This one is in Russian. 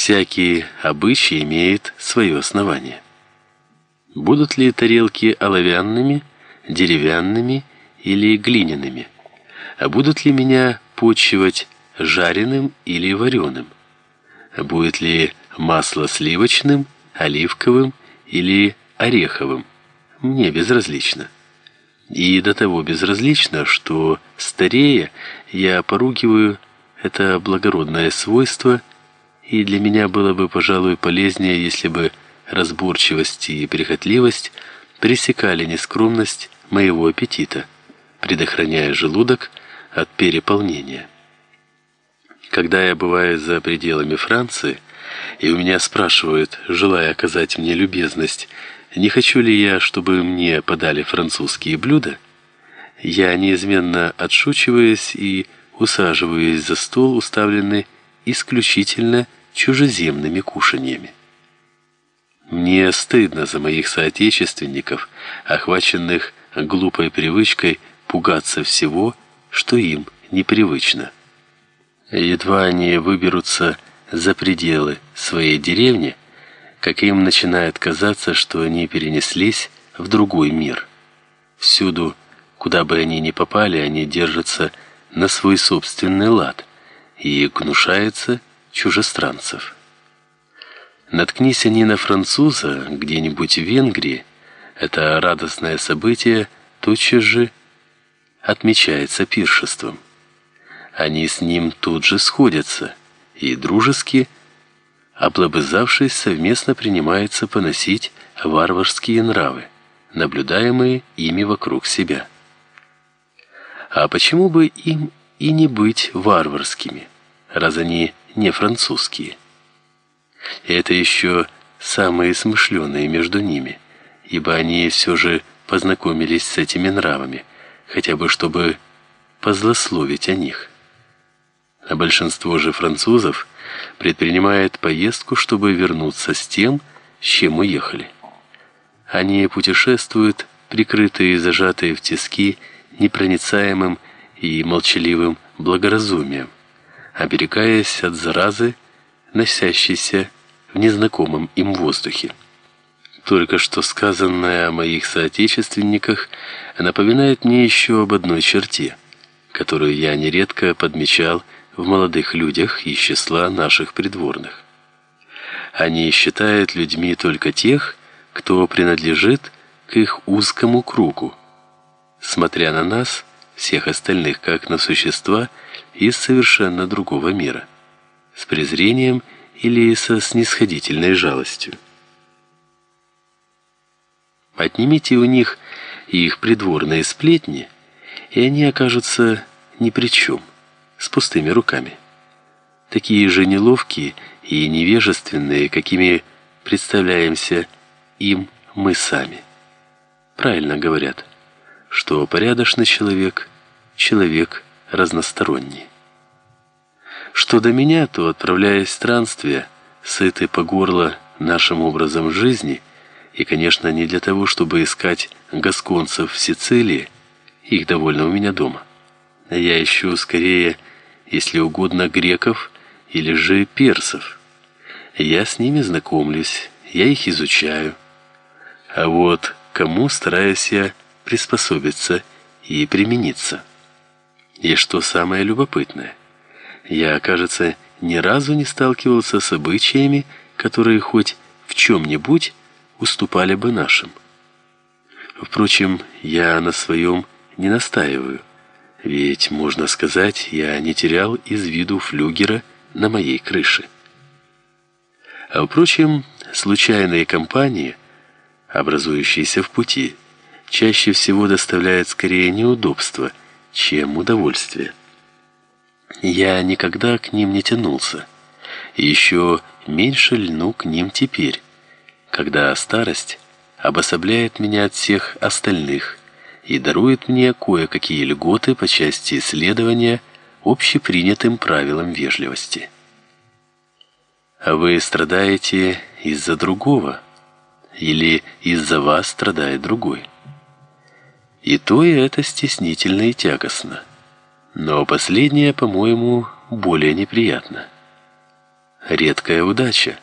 Всякий обычай имеет свое основание. Будут ли тарелки оловянными, деревянными или глиняными? А будут ли меня почивать жареным или вареным? Будет ли масло сливочным, оливковым или ореховым? Мне безразлично. И до того безразлично, что старея я поругиваю это благородное свойство, и для меня было бы, пожалуй, полезнее, если бы разборчивость и прихотливость пресекали нескромность моего аппетита, предохраняя желудок от переполнения. Когда я бываю за пределами Франции, и у меня спрашивают, желая оказать мне любезность, не хочу ли я, чтобы мне подали французские блюда, я неизменно отшучиваюсь и усаживаюсь за стол, уставленный исключительно чужеземными кушаньями. Мне стыдно за моих соотечественников, охваченных глупой привычкой пугаться всего, что им непривычно. Едва они выберутся за пределы своей деревни, как им начинает казаться, что они перенеслись в другой мир. Всюду, куда бы они ни попали, они держатся на свой собственный лад и гнушаются чужестранцев. Наткнись они на француза где-нибудь в Венгрии, это радостное событие тотчас же отмечается пиршеством. Они с ним тут же сходятся и дружески, облобызавшись, совместно принимаются поносить варварские нравы, наблюдаемые ими вокруг себя. А почему бы им и не быть варварскими, раз они не французские? Это еще самые смышленые между ними, ибо они все же познакомились с этими нравами, хотя бы чтобы позлословить о них. А большинство же французов предпринимает поездку, чтобы вернуться с тем, с чем уехали. Они путешествуют, прикрытые и зажатые в тиски непроницаемым и молчаливым благоразумием, оберегаясь от заразы, носящейся в незнакомом им воздухе. Только что сказанное о моих соотечественниках напоминает мне еще об одной черте, которую я нередко подмечал в молодых людях из числа наших придворных. Они считают людьми только тех, кто принадлежит к их узкому кругу, смотря на нас, всех остальных, как на существа из совершенно другого мира, с презрением или со снисходительной жалостью. Отнимите у них их придворные сплетни, и они окажутся ни при чем, с пустыми руками. Такие же неловкие и невежественные, какими представляемся им мы сами. Правильно говорят, что порядочный человек человек разносторонний. Что до меня, то отправляясь в странствие, сытый по горло нашим образом жизни, и, конечно, не для того, чтобы искать гасконцев в Сицилии, их довольно у меня дома. Я ищу скорее, если угодно, греков или же персов. Я с ними знакомлюсь, я их изучаю. А вот кому стараюсь я приспособиться и примениться. И что самое любопытное, я, кажется, ни разу не сталкивался с обычаями, которые хоть в чем-нибудь уступали бы нашим. Впрочем, я на своем не настаиваю, ведь, можно сказать, я не терял из виду флюгера на моей крыше. А впрочем, случайные компании, образующиеся в пути, чаще всего доставляют скорее неудобства, чем удовольствие. Я никогда к ним не тянулся. Еще меньше льну к ним теперь, когда старость обособляет меня от всех остальных и дарует мне кое-какие льготы по части исследования общепринятым правилам вежливости. А вы страдаете из-за другого или из-за вас страдает другой? И то и это стеснительно и тягостно. Но последнее, по-моему, более неприятно. редкая удача.